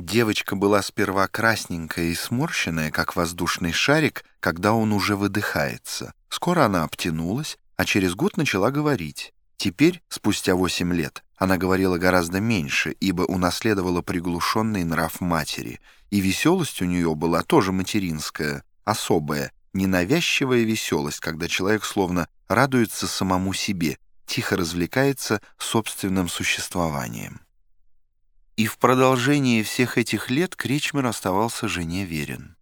Девочка была сперва красненькая и сморщенная, как воздушный шарик, когда он уже выдыхается. Скоро она обтянулась, а через год начала говорить. Теперь, спустя восемь лет, она говорила гораздо меньше, ибо унаследовала приглушенный нрав матери, и веселость у нее была тоже материнская, особая, ненавязчивая веселость, когда человек словно радуется самому себе, тихо развлекается собственным существованием. И в продолжении всех этих лет Кречмер оставался жене верен.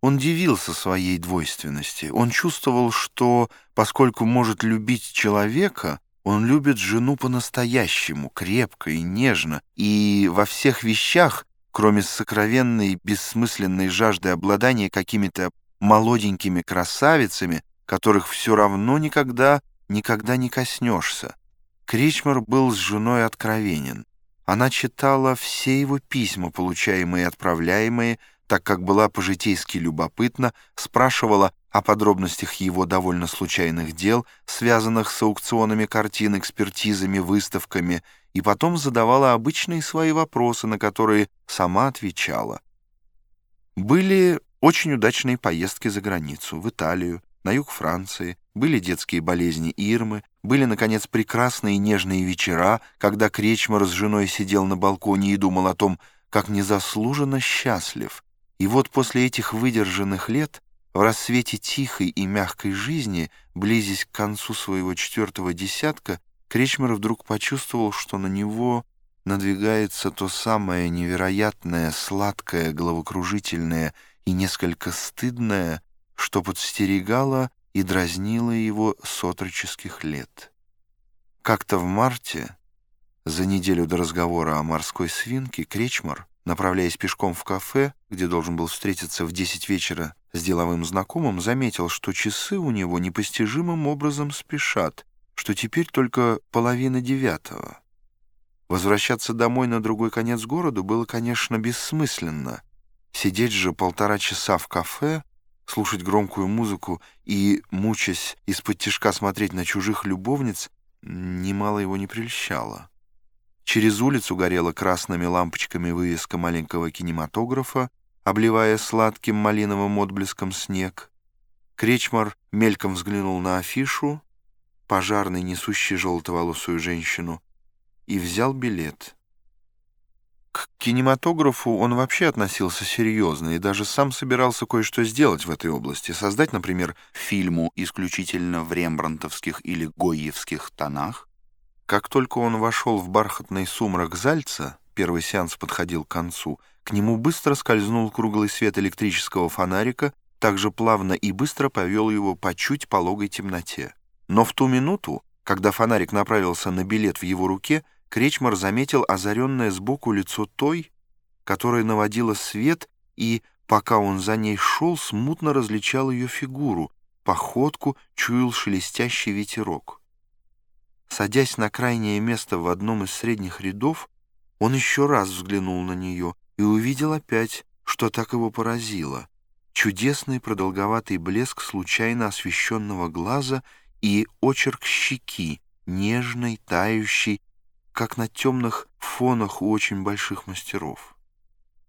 Он дивился своей двойственности. Он чувствовал, что, поскольку может любить человека, он любит жену по-настоящему, крепко и нежно, и во всех вещах, кроме сокровенной бессмысленной жажды обладания какими-то молоденькими красавицами, которых все равно никогда, никогда не коснешься. Кречмер был с женой откровенен. Она читала все его письма, получаемые и отправляемые, так как была по-житейски любопытна, спрашивала о подробностях его довольно случайных дел, связанных с аукционами картин, экспертизами, выставками, и потом задавала обычные свои вопросы, на которые сама отвечала. Были очень удачные поездки за границу, в Италию, на юг Франции, были детские болезни Ирмы, были, наконец, прекрасные нежные вечера, когда Кречмар с женой сидел на балконе и думал о том, как незаслуженно счастлив. И вот после этих выдержанных лет, в рассвете тихой и мягкой жизни, близясь к концу своего четвертого десятка, Кречмар вдруг почувствовал, что на него надвигается то самое невероятное, сладкое, головокружительное и несколько стыдное, что подстерегало и дразнила его с отроческих лет. Как-то в марте, за неделю до разговора о морской свинке, Кречмар, направляясь пешком в кафе, где должен был встретиться в 10 вечера с деловым знакомым, заметил, что часы у него непостижимым образом спешат, что теперь только половина девятого. Возвращаться домой на другой конец города было, конечно, бессмысленно. Сидеть же полтора часа в кафе — слушать громкую музыку и, мучаясь из-под тишка смотреть на чужих любовниц, немало его не прельщало. Через улицу горела красными лампочками вывеска маленького кинематографа, обливая сладким малиновым отблеском снег. Кречмар мельком взглянул на афишу, пожарный, несущий желтоволосую женщину, и взял билет — к кинематографу он вообще относился серьезно и даже сам собирался кое-что сделать в этой области, создать, например, фильму исключительно в рембрандтовских или гойевских тонах. Как только он вошел в бархатный сумрак Зальца, первый сеанс подходил к концу, к нему быстро скользнул круглый свет электрического фонарика, также плавно и быстро повел его по чуть пологой темноте. Но в ту минуту, когда фонарик направился на билет в его руке, Кречмар заметил озаренное сбоку лицо той, которая наводила свет, и, пока он за ней шел, смутно различал ее фигуру, походку чуял шелестящий ветерок. Садясь на крайнее место в одном из средних рядов, он еще раз взглянул на нее и увидел опять, что так его поразило. Чудесный продолговатый блеск случайно освещенного глаза и очерк щеки, нежный, тающий, как на темных фонах у очень больших мастеров.